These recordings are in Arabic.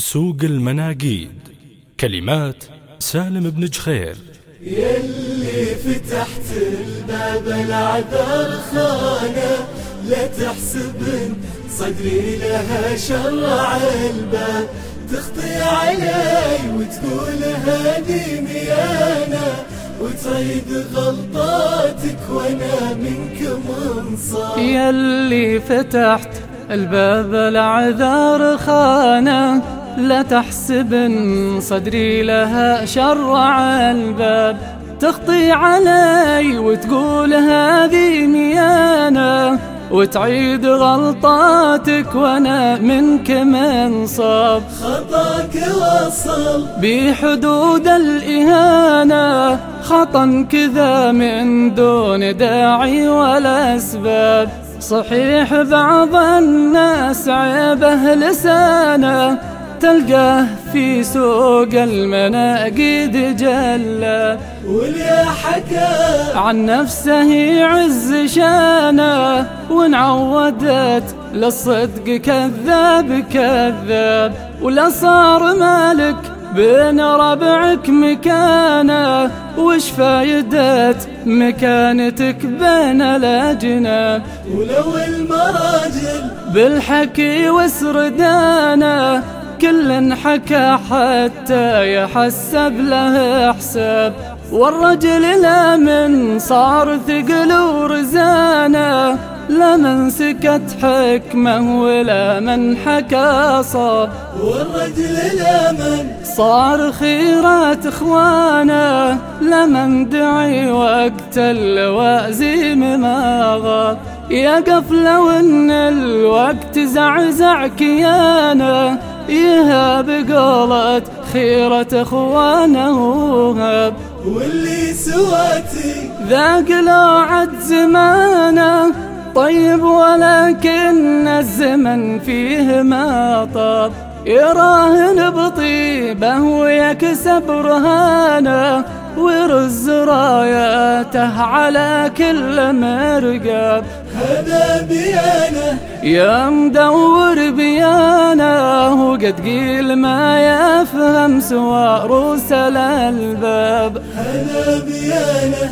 سوق المناقيد. كلمات سالم بن جخير. يلي فتحت الباب العذر خانة لا تحسب صدري لها شرع الباب. تخطي علي وتقول هادي ميانة وتعيد غلطاتك وأنا منك منصاب يلي فتحت الباب العذار خانة لا تحسب صدري لها شرع الباب. تخطي علي وتقول هذه ميانة وتعيد غلطاتك وأنا منك منصاب خطاك وصل. بحدود الإهانة خطأ كذا من دون داعي ولا أسباب. صحيح بعض الناس عيبه لسانه تلقاه في سوق المناقيد جلة. واليا حكى عن نفسه عز شانه وانعودت للصدق كذاب كذاب. ولا صار مالك بين ربعك مكانه وش فايدة مكانتك بين الأجناب ولو المراجل بالحكي وسردانه كل حكى حتى يحسب له حساب. والرجل لا من صار ثقل ورزانة لا من سكت حكمه ولا من حكى صاب. والرجل لا من صار خيرات إخوانه لمن دعي وقت اللوازم ما غاب. يا قفلة وان الوقت زعزع كيانه يهاب قولت خيرة إخوانه. هاب واللي سواتي ذاق عد زمانه. طيب ولكن الزمن فيه ما طاب. يراهن بطيبه ويكسب رهانه. ويرز راياته على كل مرقاب هذا بيانه. يا مدور بيانه وقد قيل ما يفهم سوى روس الألباب هذا بيانه.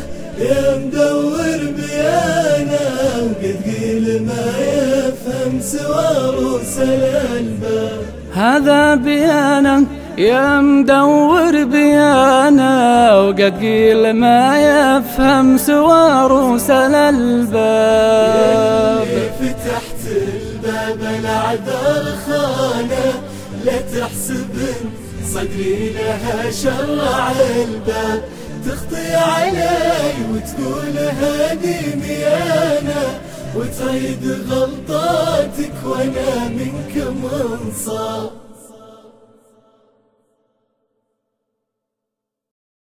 يا مدور بيانه وقد قيل ما يفهم سوى روس الألباب هذا بيانه يا مدور بيانا وقد قيل ما يفهم سوى روس الألباب فتحت الباب العذر خانة لا تحسب صدري لها شرع الباب. تخطي علي وتقول هادي ميانة وتعيد غلطاتك وأنا منك منصاب.